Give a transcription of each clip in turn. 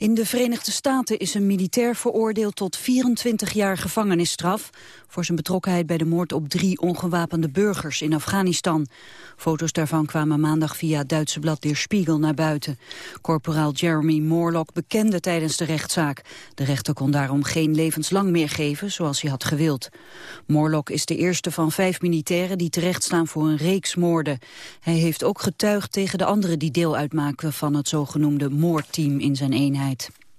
In de Verenigde Staten is een militair veroordeeld tot 24 jaar gevangenisstraf voor zijn betrokkenheid bij de moord op drie ongewapende burgers in Afghanistan. Foto's daarvan kwamen maandag via het Duitse blad Der Spiegel naar buiten. Corporaal Jeremy Morlock bekende tijdens de rechtszaak. De rechter kon daarom geen levenslang meer geven, zoals hij had gewild. Morlock is de eerste van vijf militairen die terechtstaan voor een reeks moorden. Hij heeft ook getuigd tegen de anderen die deel uitmaken van het zogenoemde moordteam in zijn eenheid. duurzaamheid.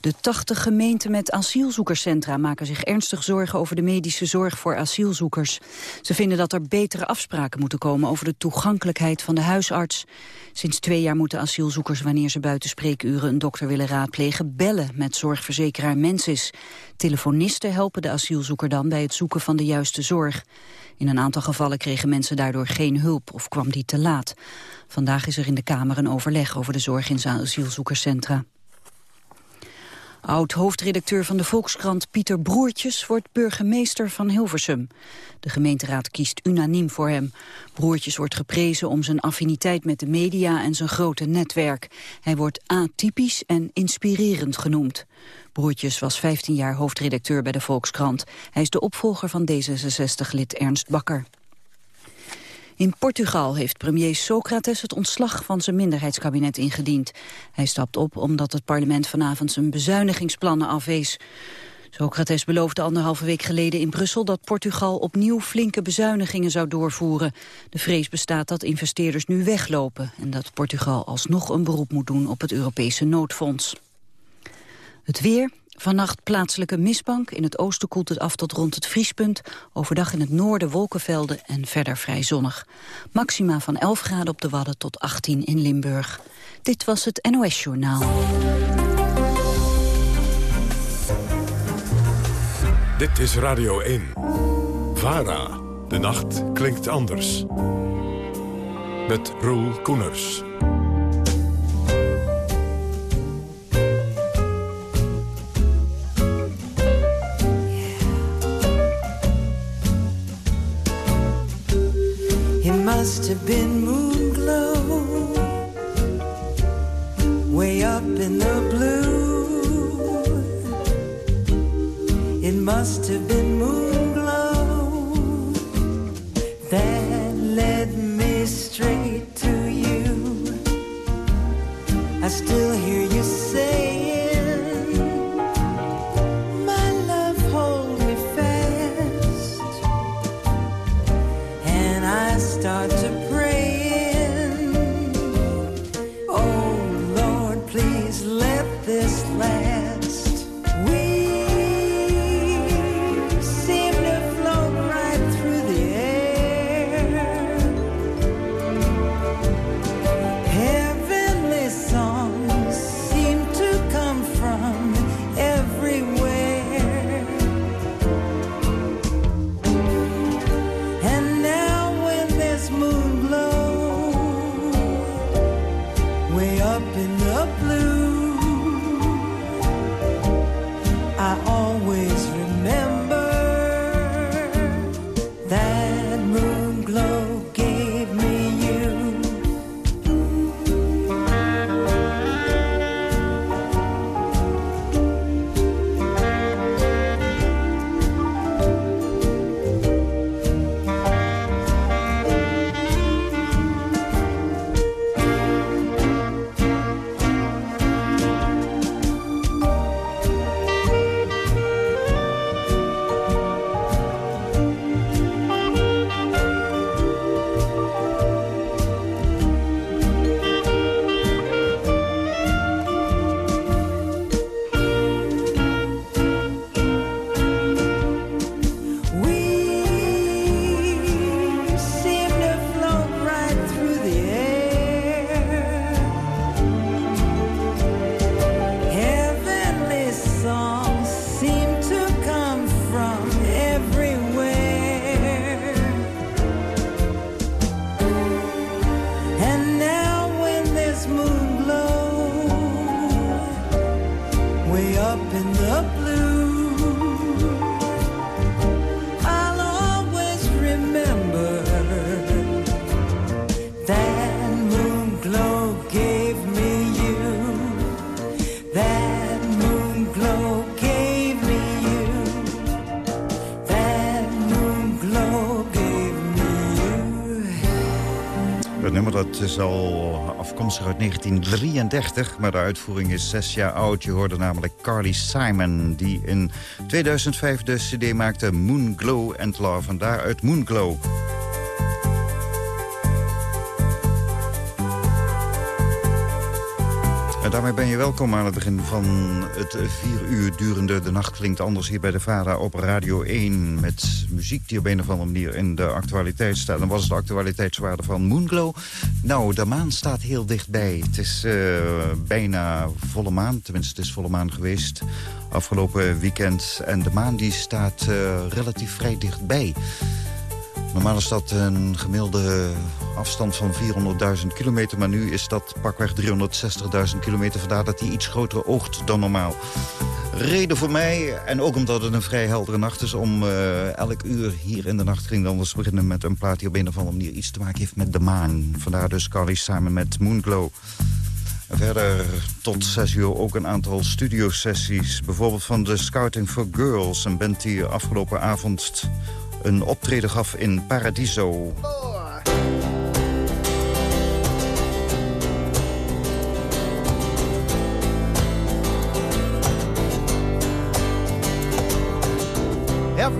De 80 gemeenten met asielzoekerscentra maken zich ernstig zorgen over de medische zorg voor asielzoekers. Ze vinden dat er betere afspraken moeten komen over de toegankelijkheid van de huisarts. Sinds twee jaar moeten asielzoekers wanneer ze buiten spreekuren een dokter willen raadplegen bellen met zorgverzekeraar Mensis. Telefonisten helpen de asielzoeker dan bij het zoeken van de juiste zorg. In een aantal gevallen kregen mensen daardoor geen hulp of kwam die te laat. Vandaag is er in de Kamer een overleg over de zorg in asielzoekerscentra. Oud-hoofdredacteur van de Volkskrant Pieter Broertjes wordt burgemeester van Hilversum. De gemeenteraad kiest unaniem voor hem. Broertjes wordt geprezen om zijn affiniteit met de media en zijn grote netwerk. Hij wordt atypisch en inspirerend genoemd. Broertjes was 15 jaar hoofdredacteur bij de Volkskrant. Hij is de opvolger van D66-lid Ernst Bakker. In Portugal heeft premier Socrates het ontslag van zijn minderheidskabinet ingediend. Hij stapt op omdat het parlement vanavond zijn bezuinigingsplannen afwees. Socrates beloofde anderhalve week geleden in Brussel dat Portugal opnieuw flinke bezuinigingen zou doorvoeren. De vrees bestaat dat investeerders nu weglopen en dat Portugal alsnog een beroep moet doen op het Europese noodfonds. Het weer, Vannacht plaatselijke mistbank. In het oosten koelt het af tot rond het vriespunt. Overdag in het noorden wolkenvelden en verder vrij zonnig. Maxima van 11 graden op de Wadden tot 18 in Limburg. Dit was het NOS Journaal. Dit is Radio 1. VARA. De nacht klinkt anders. Met Roel Koeners. Must have been moon glow way up in the blue. It must have been moon glow that led me straight to you. I still hear is al afkomstig uit 1933, maar de uitvoering is zes jaar oud. Je hoorde namelijk Carly Simon, die in 2005 de cd maakte Moon Glow and Love. En daaruit Moon Glow. Ben je welkom aan het begin van het vier uur durende De Nacht Klinkt Anders hier bij de VARA op Radio 1. Met muziek die op een of andere manier in de actualiteit staat. En was het de actualiteitswaarde van Moonglow? Nou, de maan staat heel dichtbij. Het is uh, bijna volle maan, tenminste het is volle maan geweest afgelopen weekend. En de maan die staat uh, relatief vrij dichtbij. Normaal is dat een gemiddelde afstand van 400.000 kilometer... maar nu is dat pakweg 360.000 kilometer. Vandaar dat hij iets groter oogt dan normaal. Reden voor mij, en ook omdat het een vrij heldere nacht is... om uh, elk uur hier in de nacht ging dan anders beginnen met een plaat... die op een of andere manier iets te maken heeft met de maan. Vandaar dus Carly samen met Moonglow. Verder tot 6 uur ook een aantal studiosessies. Bijvoorbeeld van de Scouting for Girls. Een band die afgelopen avond een optreden gaf in Paradiso.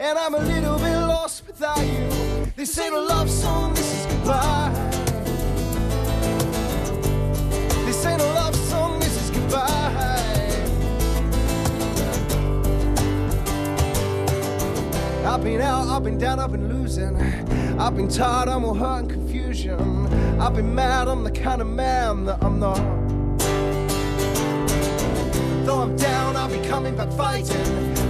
And I'm a little bit lost without you. This ain't a love song, this is goodbye. This ain't a love song, this is goodbye. I've been out, I've been down, I've been losing. I've been tired, I'm all hurt and confusion. I've been mad, I'm the kind of man that I'm not. Though I'm down, I'll be coming back fighting.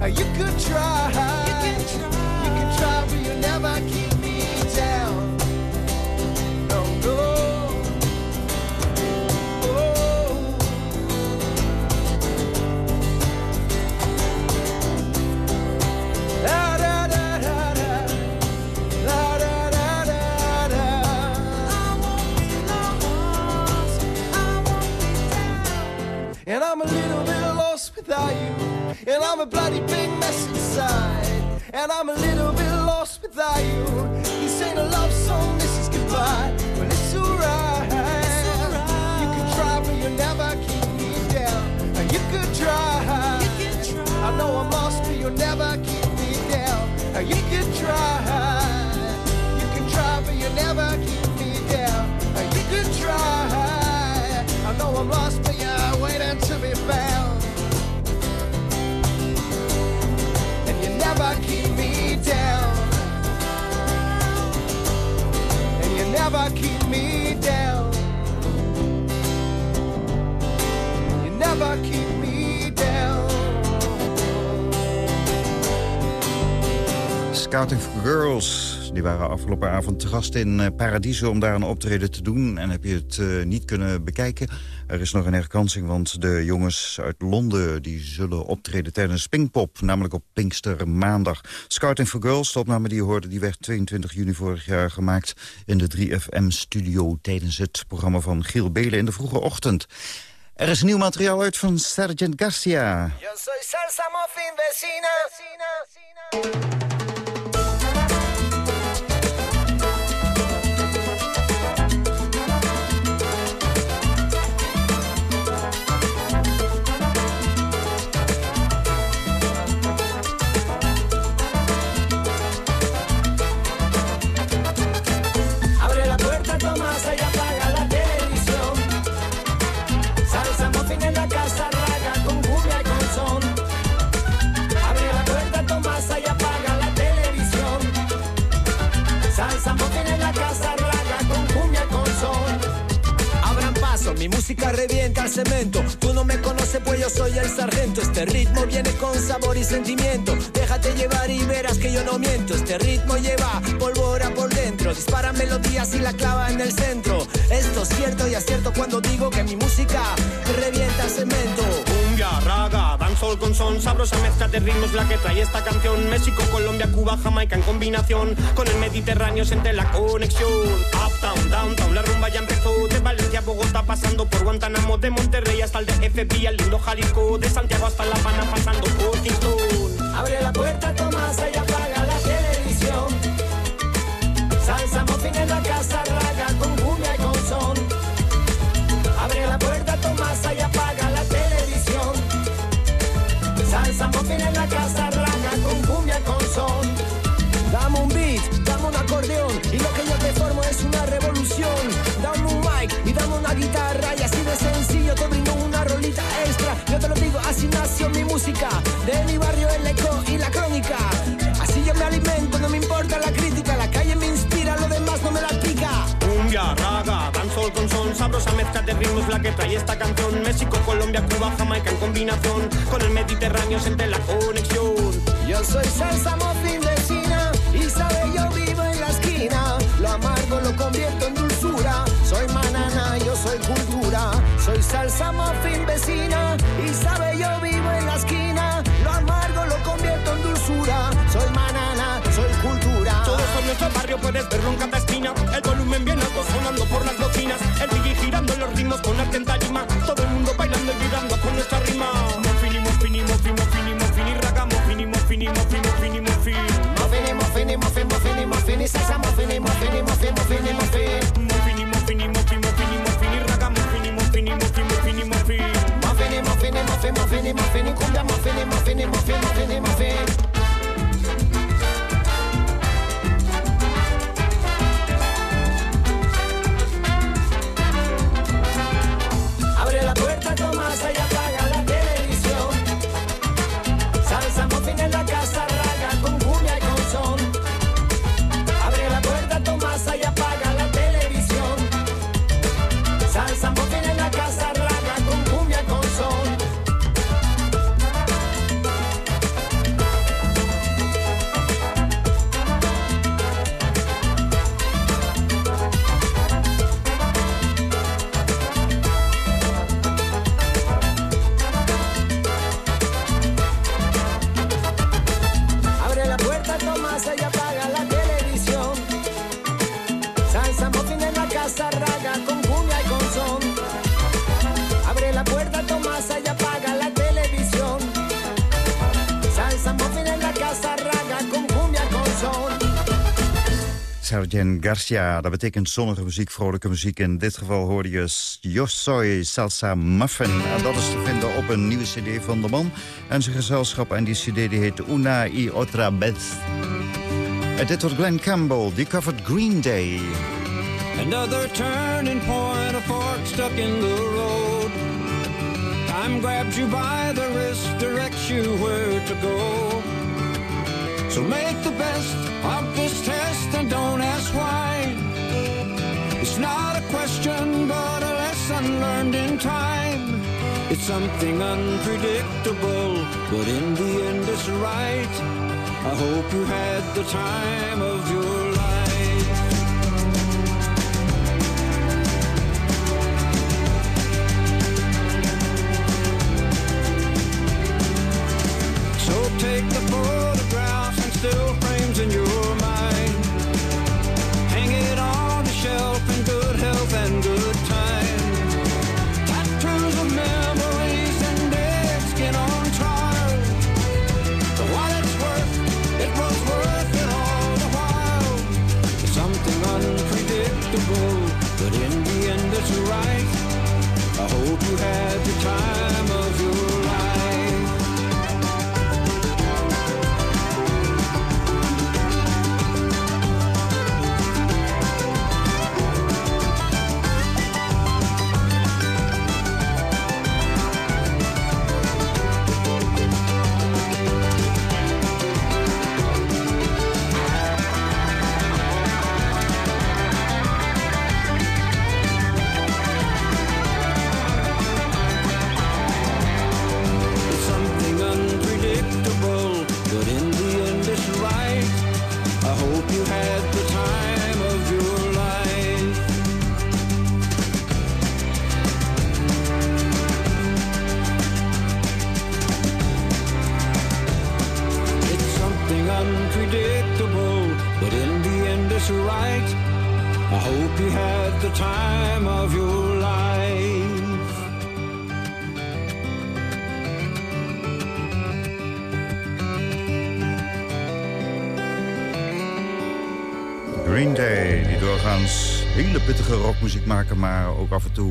Uh, you could try. You can try, you can try but you'll never keep me down. No, no. And I'm a little bit lost without you. And I'm a bloody big mess inside. And I'm a little bit lost without you. This ain't a love song, this is goodbye. Well, it's alright. You can try, but you'll never keep me down. And you could try. I know I'm lost, but you'll never keep me down. And you can try. You can try, but you'll never keep me down. And you could try. I know I'm lost, but you're waiting to be found. Never keep me down. And you never keep me down. You never keep me down. Scouting for Girls. Die waren afgelopen avond te gast in eh, Paradiso om daar een optreden te doen. En heb je het uh, niet kunnen bekijken? Er is nog een herkansing, want de jongens uit Londen... die zullen optreden tijdens Pinkpop, namelijk op Pinkster maandag. Scouting for Girls, de opname die je hoorde... die werd 22 juni vorig jaar gemaakt in de 3FM-studio... tijdens het programma van Giel Belen in de vroege ochtend. Er is nieuw materiaal uit van Sergeant Garcia. Yo soy salsa. Mi música revienta el cemento. Tú no me conoces, pues yo soy el sargento. Este ritmo viene con sabor y sentimiento. Déjate llevar y verás que yo no miento. Este ritmo lleva pólvora por dentro. Dispara melodías y la clava en el centro. Esto es cierto y acierto cuando digo que mi música revienta el cemento. Cumbia, raga, dancehall con son, sabrosa mezcla de ritmos la que trae esta canción. México, Colombia, Cuba, Jamaica en combinación con el Mediterráneo siente la conexión. Uptown, downtown, la rumba ya empezó de Valencia a Bogotá pasando por Guantánamo, de Monterrey hasta el DFB, al lindo Jalisco, de Santiago hasta La Habana pasando por Kingston. Abre la puerta, Tomasa, y música, de mi barrio el eco y la crónica. Así yo me alimento, no me importa la crítica, la calle me inspira, lo demás no me la pica. Cumbia, raga, dancehall con son, sabrosa mezcla de ritmos la que trae esta canción. México, Colombia, Cuba, Jamaica en combinación con el Mediterráneo siente la conexión. Yo soy salsa muffin vecina y sabe yo vivo en la esquina. Lo amargo lo convierto en dulzura. Soy yo soy cultura. Soy salsa muffin vecina y sabe yo vivo en la esquina. Lo amargo lo convierto en dulzura. Soy manana, soy cultura. Todo en nuestro barrio puedes verlo en cada esquina. El volumen bien alto sonando por las bocinas. El DJ girando los ritmos con arte en tarima. Todo el mundo bailando y vibrando con nuestra rima. Muffin y muffin y muffin, muffin y muffin y raga. Muffin y muffin y muffin, muffin y muffin. Muffin y muffin y muffin, muffin y muffin y salsa muffin y muffin y muffin, muffin y. Muffin Sergeant Garcia, dat betekent zonnige muziek, vrolijke muziek. In dit geval hoorde je Yo Soy Salsa Muffin. En dat is te vinden op een nieuwe cd van de man en zijn gezelschap. En die cd die heet Una y Otra Vez. En dit wordt Glenn Campbell, die covered Green Day. Another turning point, a fork stuck in the road. Time grabs you by the wrist, directs you where to go. So make the best of this test and don't ask why. It's not a question, but a lesson learned in time. It's something unpredictable, but in the end it's right. I hope you had the time of your life. Unpredictable, but in the end it's right. I hope you had the time of your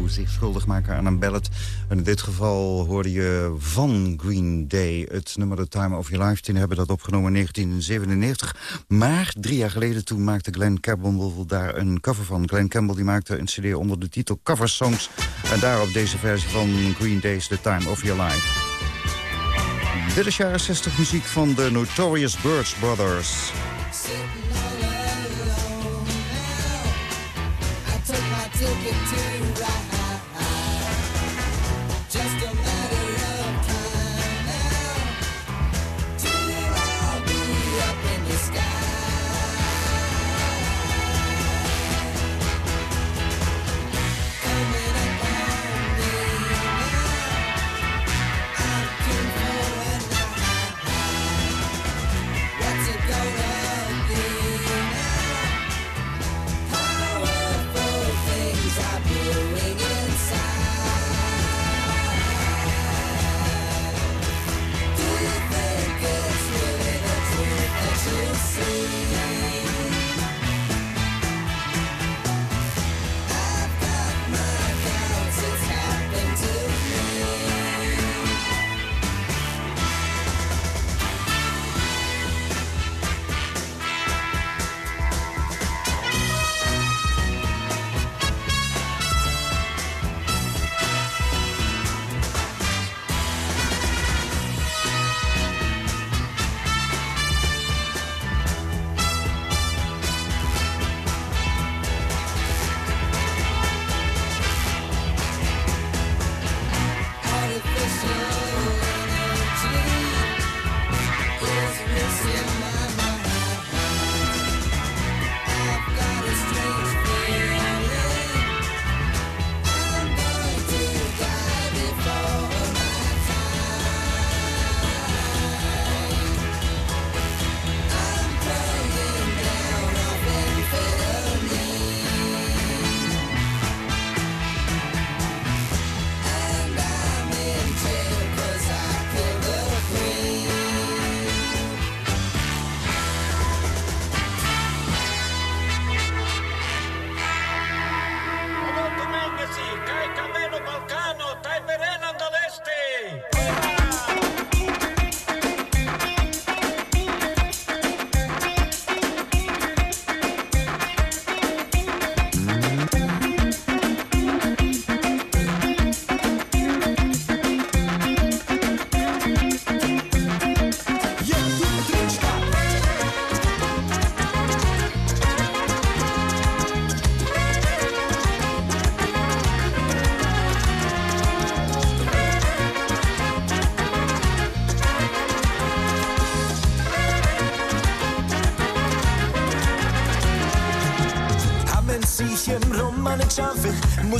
zich schuldig maken aan een ballad. En in dit geval hoorde je van Green Day het nummer The Time of Your Life. Die hebben dat opgenomen in 1997. Maar drie jaar geleden toen maakte Glenn Campbell daar een cover van. Glenn Campbell die maakte een cd onder de titel Cover Songs. En daarop deze versie van Green Day's The Time of Your Life. Dit is jaren 60 muziek van de Notorious Birds Brothers.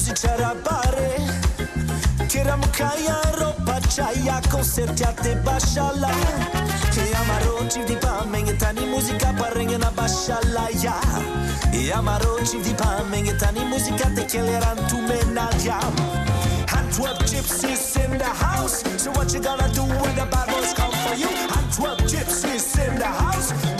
Musicera bare Tira mukaya ropa chaya concerti a te bashala. E amaro ci di pa mengetani musica parenga na bashala ya. E amaro ci di pa mengetani musica te killeran tu menalja Antwerp gypsies in the house So what you gonna do when the bad come for you? Antwerp gypsies in the house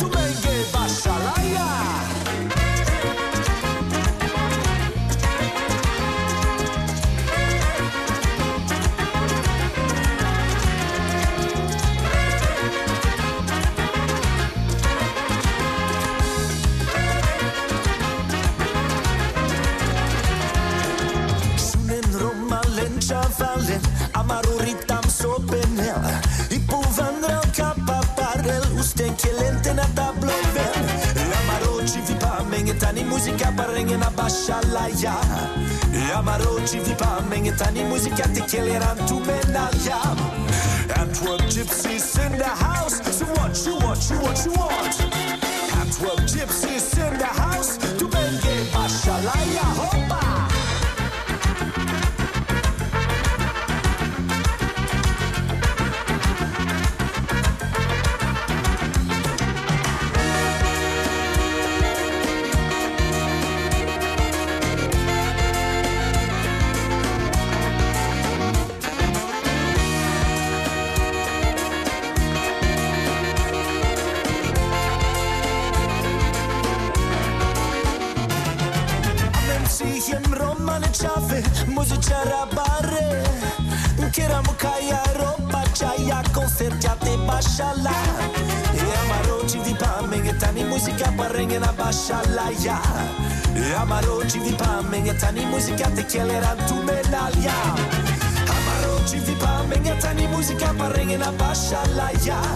parenge na bashalaya Amaro ci vi pa mengetani musica te keleran tu Himalaya.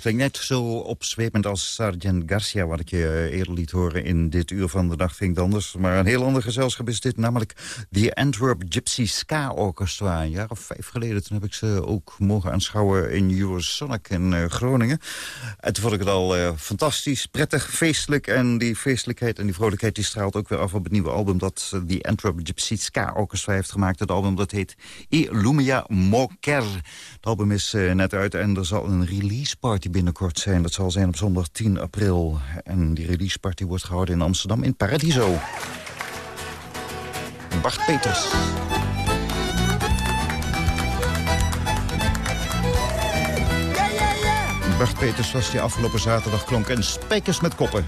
Dat klinkt net zo opzwepend als Sergeant Garcia... wat ik je eh, eerder liet horen in dit uur van de dag vind ik anders. Maar een heel ander gezelschap is dit, namelijk de Antwerp Gypsy Ska Orchestra. Een jaar of vijf geleden, toen heb ik ze ook mogen aanschouwen in Eurosonic in uh, Groningen. En toen vond ik het al uh, fantastisch, prettig, feestelijk. En die feestelijkheid en die vrolijkheid die straalt ook weer af op het nieuwe album... dat de Antwerp Gypsy Ska Orchestra heeft gemaakt. Het album dat heet Illumia Moker. Het album is net uit en er zal een release party binnenkort zijn. Dat zal zijn op zondag 10 april. En die release party wordt gehouden in Amsterdam in Paradiso. Bart Peters. Bart Peters was die afgelopen zaterdag klonk en spijkers met koppen.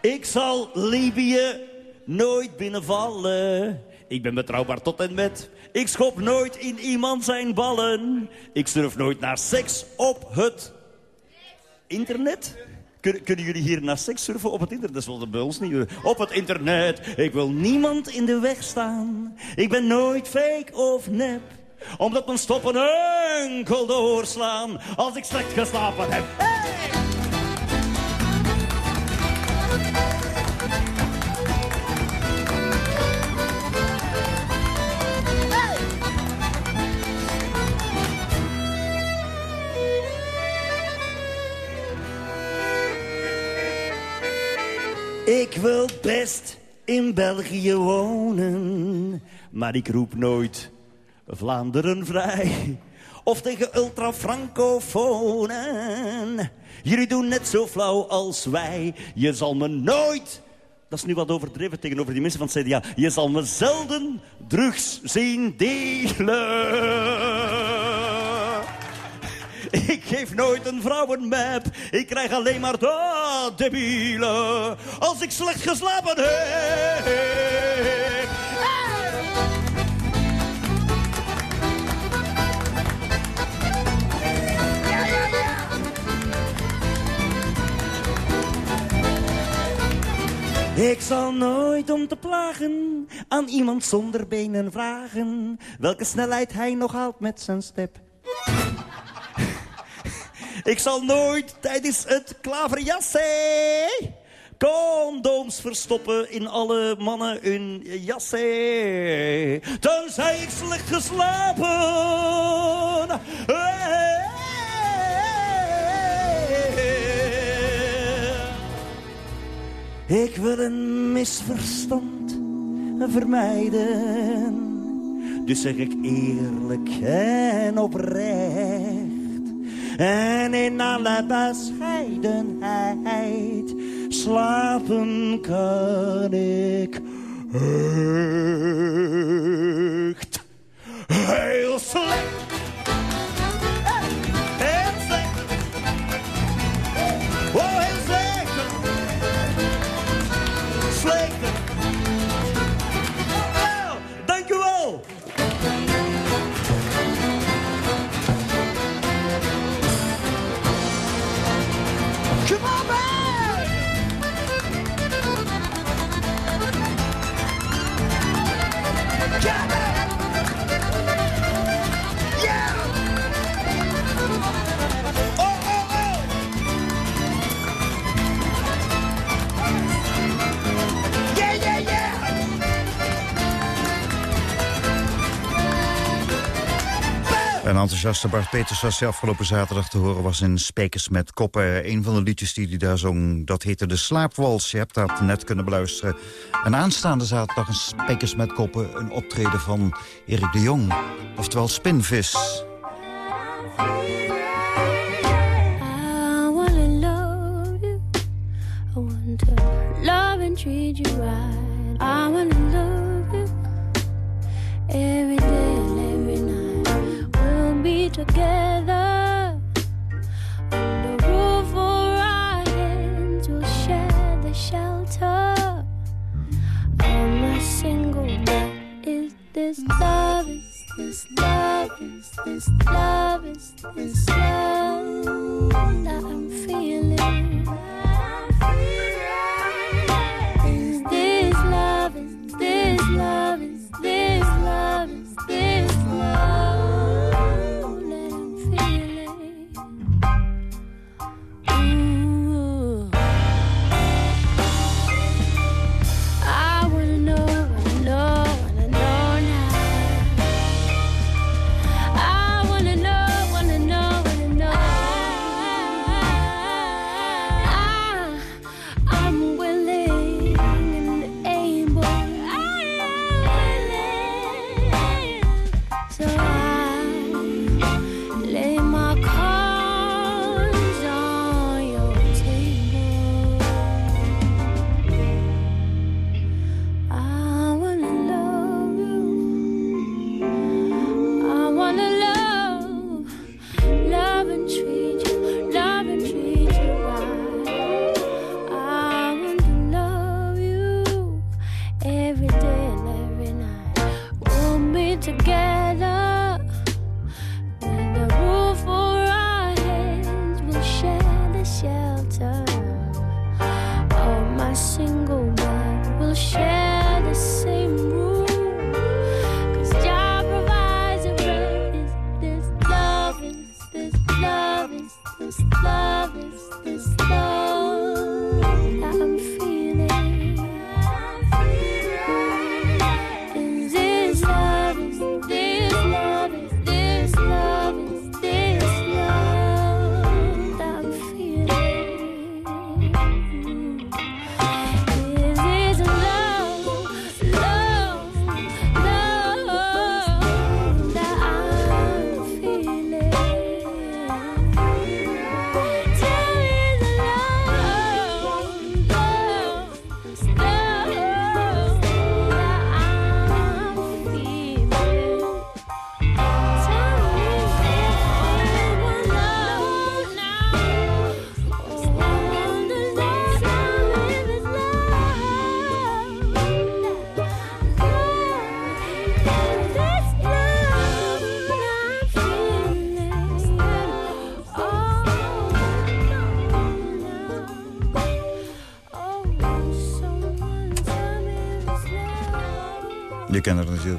Ik zal Libië nooit binnenvallen. Ik ben betrouwbaar tot en met. Ik schop nooit in iemand zijn ballen. Ik surf nooit naar seks op het internet. Kun, kunnen jullie hier naar seks surfen op het internet? Dat is wel bij ons niet. Op het internet. Ik wil niemand in de weg staan. Ik ben nooit fake of nep. Omdat mijn stoppen enkel doorslaan. Als ik slecht geslapen heb. Ik wil best in België wonen, maar ik roep nooit Vlaanderen vrij. Of tegen ultra-francofonen. Jullie doen net zo flauw als wij. Je zal me nooit... Dat is nu wat overdreven tegenover die mensen van het CDA. Je zal me zelden drugs zien delen. Ik geef nooit een vrouw een map. Ik krijg alleen maar dat debiele. Als ik slecht geslapen heb. Ik zal nooit om te plagen aan iemand zonder benen vragen... welke snelheid hij nog haalt met zijn step. Ik zal nooit tijdens het klaverjassen condooms verstoppen in alle mannen hun jassen. Tenzij ik slecht geslapen. Ik wil een misverstand vermijden. Dus zeg ik eerlijk en oprecht. En in alle bescheidenheid slapen kan ik echt heel slecht. Een enthousiaste Bart Peters was afgelopen zaterdag te horen... was in Spekers met Koppen. Een van de liedjes die hij daar zong, dat heette De Slaapwals. Je hebt dat net kunnen beluisteren. En aanstaande zaterdag in Spekers met Koppen... een optreden van Erik de Jong, oftewel Spinvis. Every day together under roof over our heads. We'll share the shelter. On my single bed is this love, is this love, is this love, is this love that I'm feeling.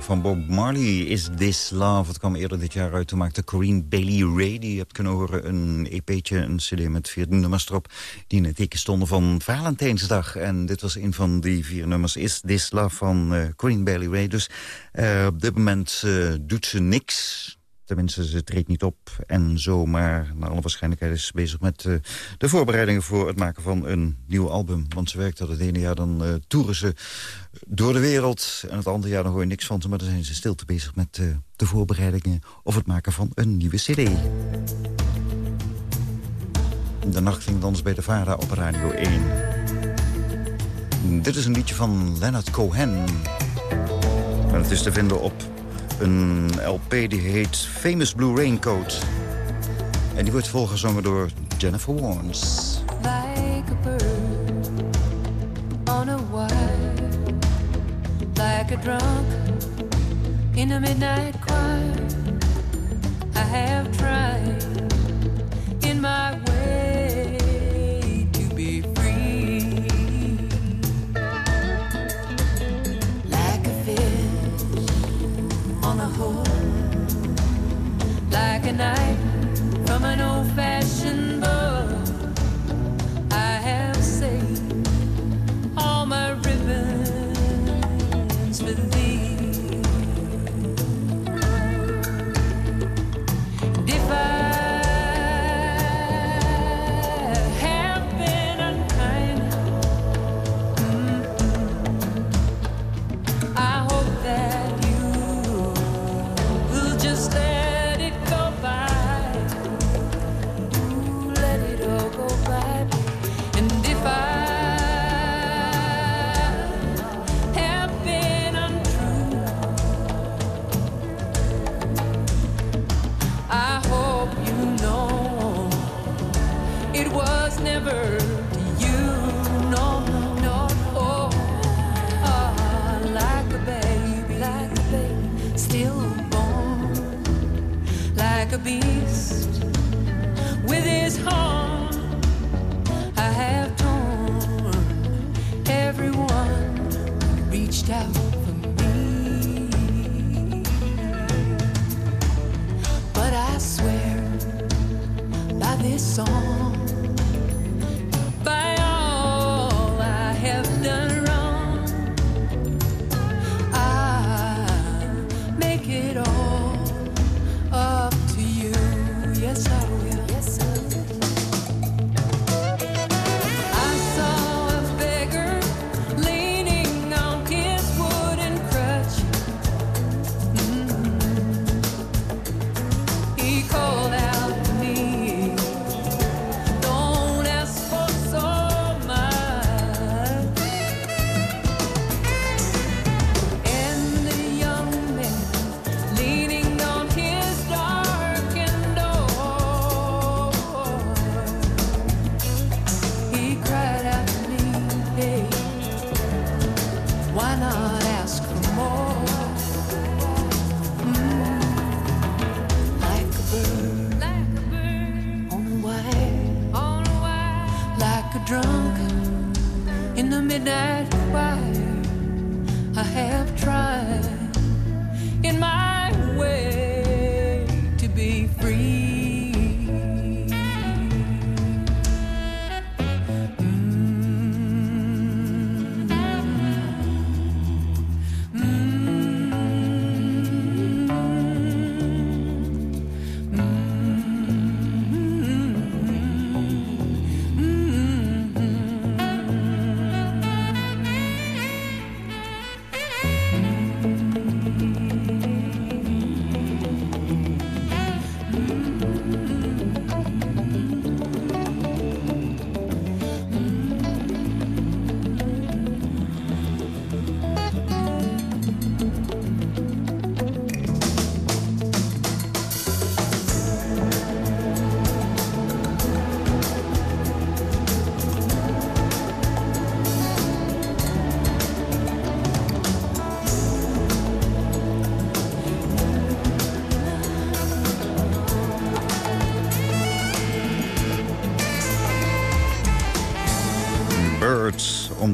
Van Bob Marley, Is This Love. Het kwam eerder dit jaar uit. Toen maakte Corinne Bailey Ray, die je hebt kunnen horen... een EP'tje, een cd met vier nummers erop... die in het teken stonden van Valentijnsdag. En dit was een van die vier nummers, Is This Love van eh Corinne Bailey Ray. Dus eh, op dit moment eh, doet ze niks... Tenminste, ze treedt niet op en zo. Maar naar alle waarschijnlijkheid is ze bezig met eh, de voorbereidingen... voor het maken van een nieuw album. Want ze werkt dat het ene jaar dan eh toeren ze door de wereld. En het andere jaar dan hoor je niks van ze. Maar dan zijn ze stil te bezig met eh, de voorbereidingen... of het maken van een nieuwe cd. De nacht ging dans bij de VARA op Radio 1. Dit is een liedje van Leonard Cohen. En het is te vinden op een LP die heet Famous Blue Raincoat. En die wordt volgezongen door Jennifer Warnes. like a bird on a wire, like a drunk in a midnight choir. I have tried in my way knife from an old-fashioned be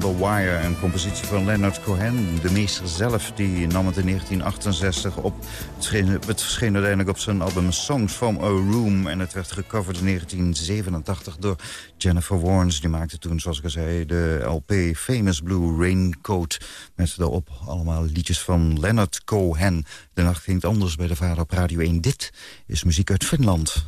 on the Wire, een compositie van Leonard Cohen. De meester zelf die nam het in 1968 op. Het verscheen, het uiteindelijk op zijn album Songs from a Room... en het werd gecoverd in 1987 door Jennifer Warnes. Die maakte toen, zoals ik al zei, de LP Famous Blue Raincoat... met daarop allemaal liedjes van Leonard Cohen. De nacht ging het anders bij de vader op Radio 1. Dit is muziek uit Finland.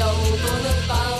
Don't wanna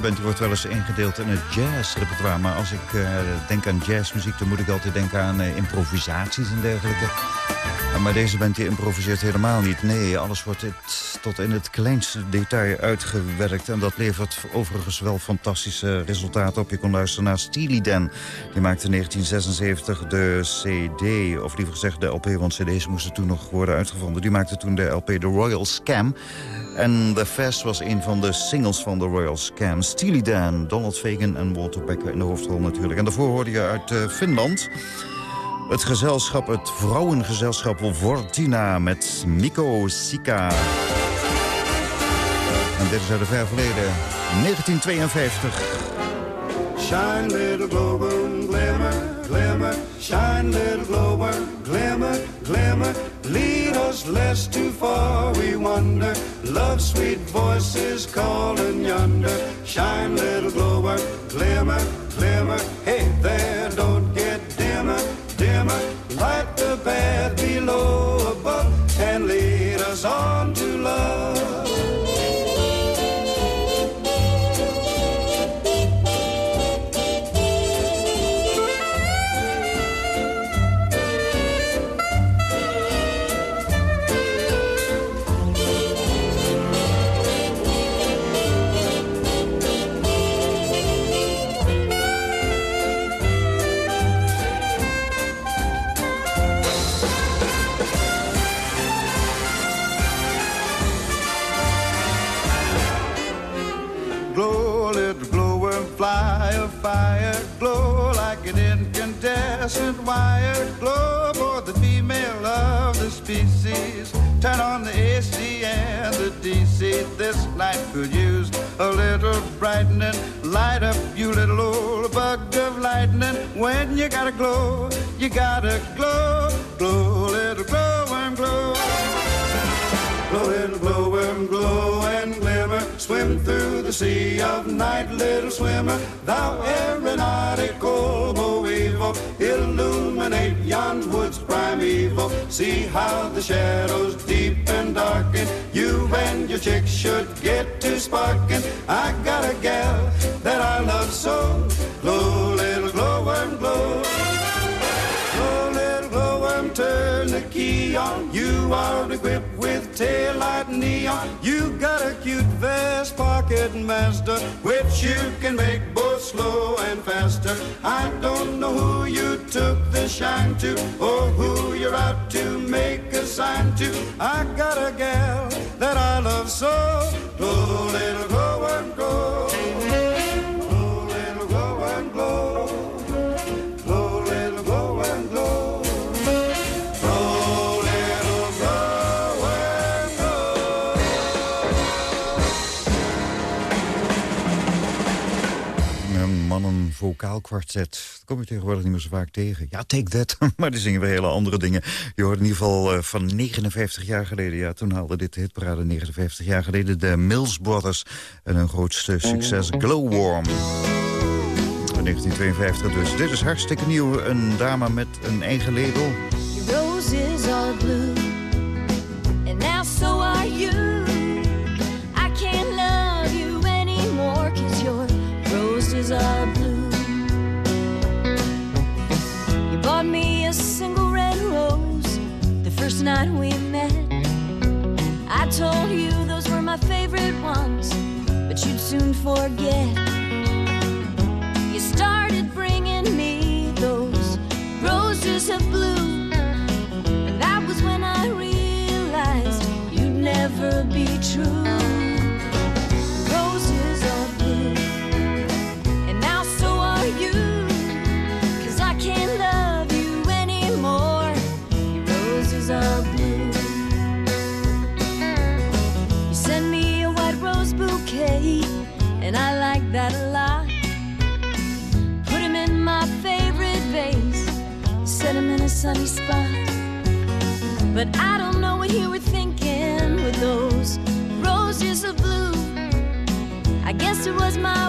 Deze die wordt wel eens ingedeeld in het jazzrepertoire. Maar als ik eh, denk aan jazzmuziek, dan moet ik altijd denken aan eh, improvisaties en dergelijke. Maar deze band die improviseert helemaal niet. Nee, alles wordt het, tot in het kleinste detail uitgewerkt. En dat levert overigens wel fantastische resultaten op. Je kon luisteren naar Steely Dan. Die maakte in 1976 de CD, of liever gezegd de LP... want CD's moesten toen nog worden uitgevonden. Die maakte toen de LP The Royal Scam... En The Fest was een van de singles van The Royal Scam. Steely Dan, Donald Fagan en Walter Becker in de hoofdrol natuurlijk. En daarvoor hoorde je uit eh, Finland... het gezelschap, het vrouwengezelschap Vortina met Miko Sika. En dit is uit de ver verleden, 1952. Shine little glowworm glimmer, glimmer, shine little glowworm glimmer, glimmer. Lead us lest too far we wander. Love sweet voices calling yonder. Shine little glowworm glimmer. Turn on the AC and the DC. This night could use a little brightening. Light up, you little old bug of lightning. When you gotta glow, you gotta glow, glow, little glowworm, glow. Glow, little glowworm, glow and glimmer. Swim through the sea of night, little swimmer. Thou aeronautical evil, illuminate yon woods See how the shadows deep and darken. You and your chick should get to sparking. I got a gal that I love so. Glow, little glowworm, glow. Glow, little glowworm, turn the key on. You are equipped with tail light neon. You got a cute vest pocket master, which you can make both slow and faster. I don't know who you took the shine to, or who I got a gal that I love so. Glow, little glowworm, glow. Glow, little glowworm, glow. Glow, little glowworm, glow. Glow, little glowworm, glow. Een mannen vocaal kwartet. Dat kom je tegenwoordig niet meer zo vaak tegen. Ja, take that. maar die zingen weer hele andere dingen. Je hoort in ieder geval eh, van 59 jaar geleden. Ja, toen haalde dit de hitparade 59 jaar geleden. De Mills Brothers. En hun grootste succes Glowworm. In 1952 dus. Dit is hartstikke nieuw. Een dame met een eigen label. Roses are blue, single red rose the first night we met. I told you those were my favorite ones, but you'd soon forget. You started bringing me those roses of blue. And that was when I realized you'd never be true. Sunny spot. But I don't know what you were thinking with those roses of blue. I guess it was my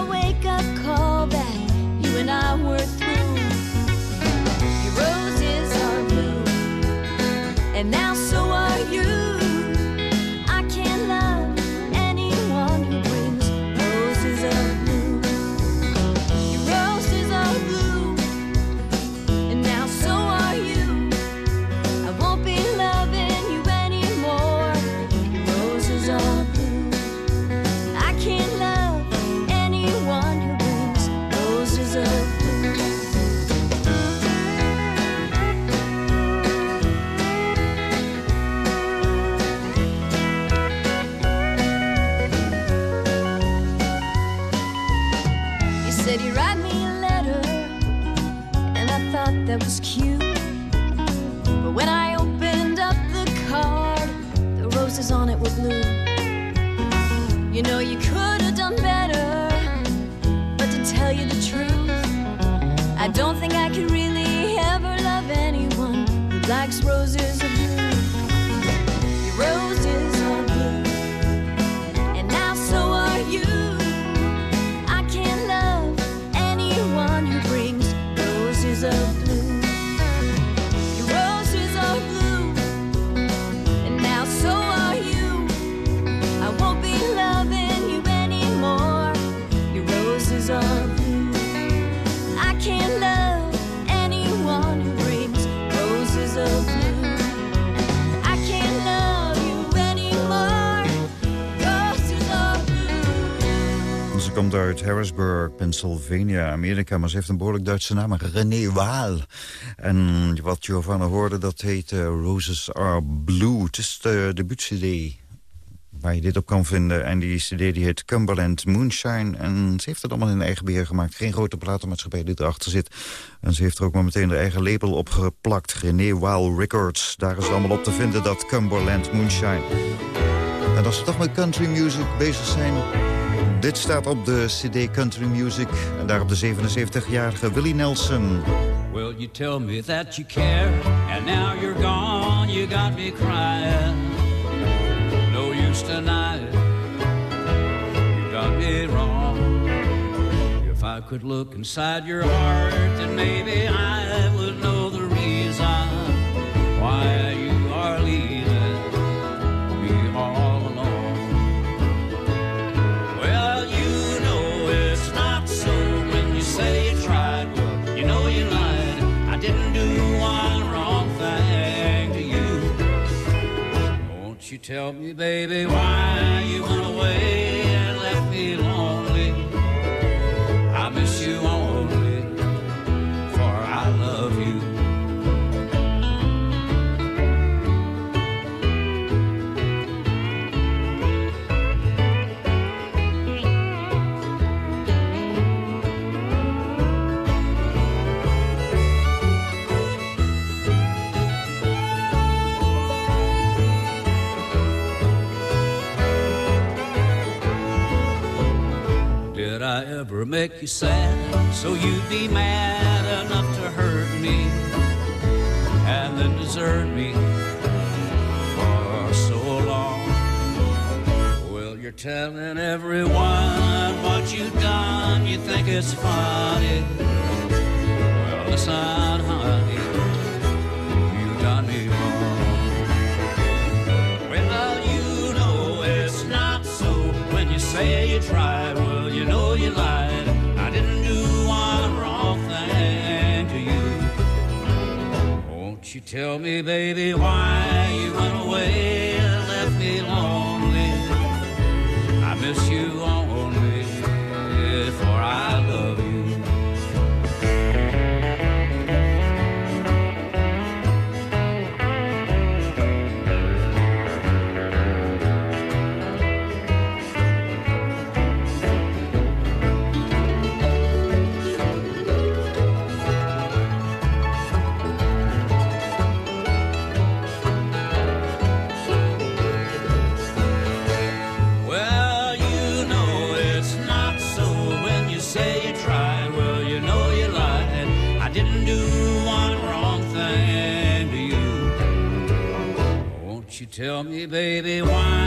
komt uit Harrisburg, Pennsylvania, Amerika... maar ze heeft een behoorlijk Duitse naam, René Waal. En wat Giovanna hoorde, dat heet eh, Roses Are Blue. Het is de debuut-cd waar je dit op kan vinden. En die cd die heet Cumberland Moonshine. En ze heeft het allemaal in eigen beheer gemaakt. Geen grote platenmaatschappij die erachter zit. En ze heeft er ook maar meteen haar eigen label op geplakt. René Wild Records. Daar is het allemaal op te vinden, dat Cumberland Moonshine. En als we toch met country music bezig zijn... Dit staat op de cd Country Music. En daar op de 77-jarige Willie Nelson. Well, you tell me that you care, and now you're gone, you got me crying. No use tonight, you got me wrong. If I could look inside your heart, then maybe I would know the reason why you tell me, baby, why you Ever make you sad so you'd be mad enough to hurt me and then desert me for so long? Well, you're telling everyone what you've done. You think it's funny. Well, listen, tell me, baby, why you went away and left me lonely? I miss you tell me, baby, why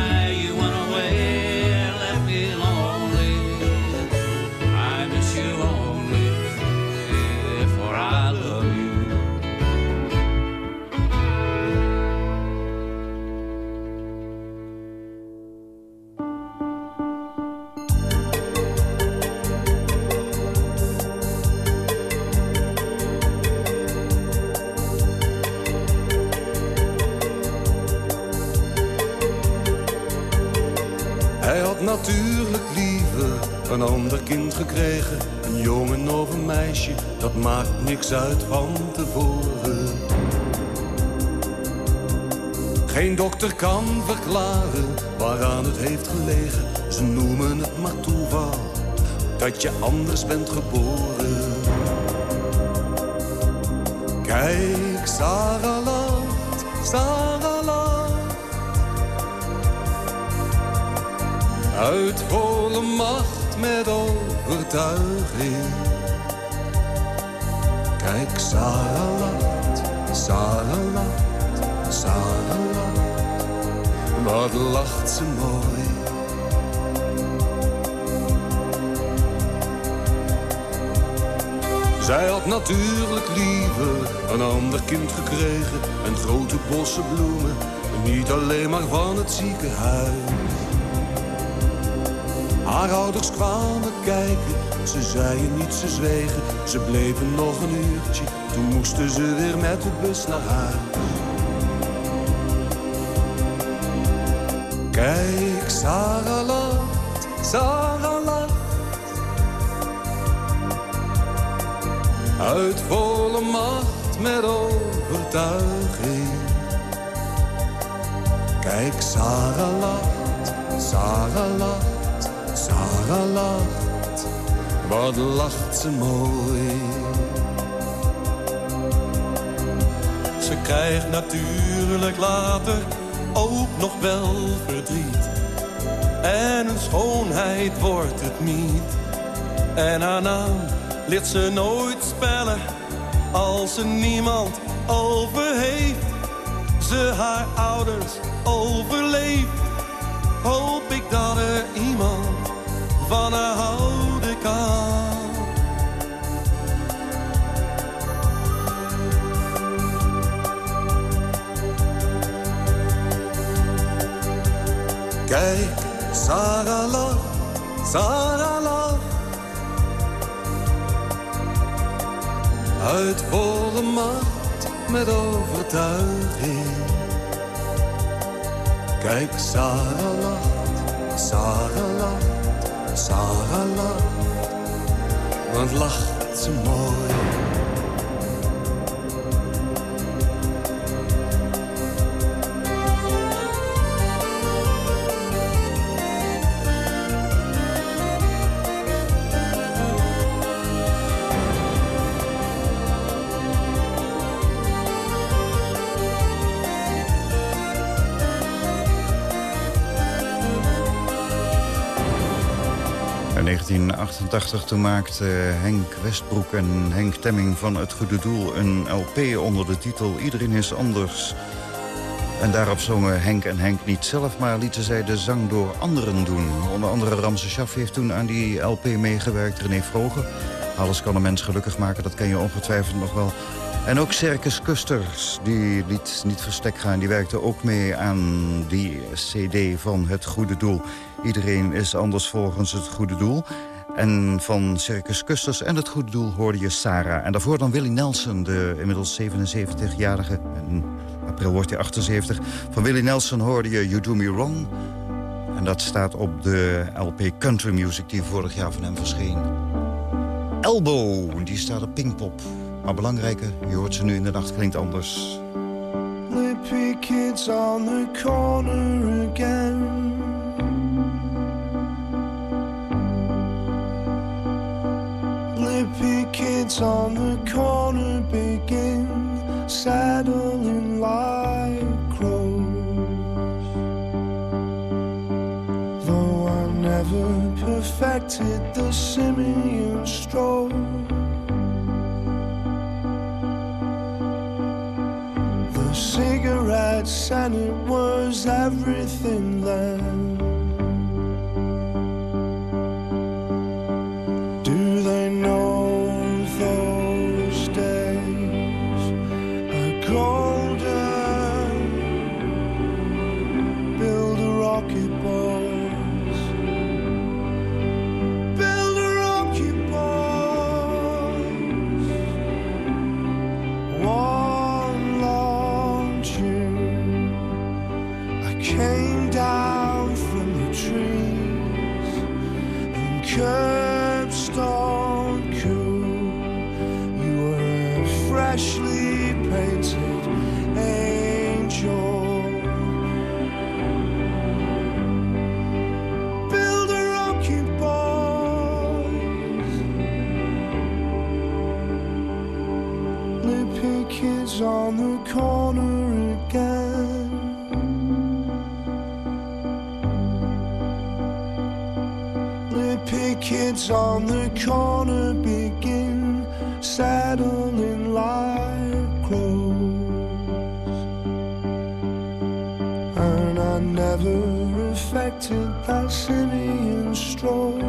gekregen. Een jongen of een meisje, dat maakt niks uit van tevoren. Geen dokter kan verklaren waaraan het heeft gelegen. Ze noemen het maar toeval, dat je anders bent geboren. Kijk, Sarah lacht, Sarah lacht. Uit volle macht met overtuiging. Kijk, Sarah lacht, Sarah lacht, Sarah lacht. Wat lacht ze mooi. Zij had natuurlijk liever een ander kind gekregen. En grote bossen bloemen, niet alleen maar van het ziekenhuis. Haar ouders kwamen kijken, ze zeiden niet, ze zwegen. Ze bleven nog een uurtje, toen moesten ze weer met de bus naar huis. Kijk, Sarah lacht, Sarah lacht. Uit volle macht met overtuiging. Kijk, Sarah lacht, Sarah lacht, Sarah lacht, wat lacht ze mooi. Ze krijgt natuurlijk later ook nog wel verdriet. En een schoonheid wordt het niet. En haar naam leert ze nooit spellen als ze niemand over heeft. Ze haar ouders overleeft, Sarah lacht, Sarah lacht. Uit volle macht met overtuiging. Kijk, Sarah lacht, Sarah lacht, Sarah lacht. Want lacht ze mooi. 1988 toen maakte Henk Westbroek en Henk Temming van Het Goede Doel... een LP onder de titel Iedereen is anders. En daarop zongen Henk en Henk niet zelf... maar lieten zij de zang door anderen doen. Onder andere Ramse Schaff heeft toen aan die LP meegewerkt. René Vroger. Alles kan een mens gelukkig maken, dat ken je ongetwijfeld nog wel. En ook Circus Custers, die liet niet verstek gaan. Die werkte ook mee aan die cd van Het Goede Doel. Iedereen is anders volgens Het Goede Doel. En van Circus Custers en Het Goede Doel hoorde je Sarah. En daarvoor dan Willie Nelson, de inmiddels 77-jarige... in april wordt hij 78. Van Willie Nelson hoorde je You Do Me Wrong. En dat staat op de LP Country Music die vorig jaar van hem verscheen. Elbow, die staat op Pinkpop. Maar belangrijker, je hoort ze nu in de nacht, klinkt anders. Lippy kids on the corner again. Kids on the corner begin saddling like crows. Though I never perfected the simian stroll. The cigarettes and it was everything then. Kids on the corner begin saddling like crows. And I never affected that simian stroll.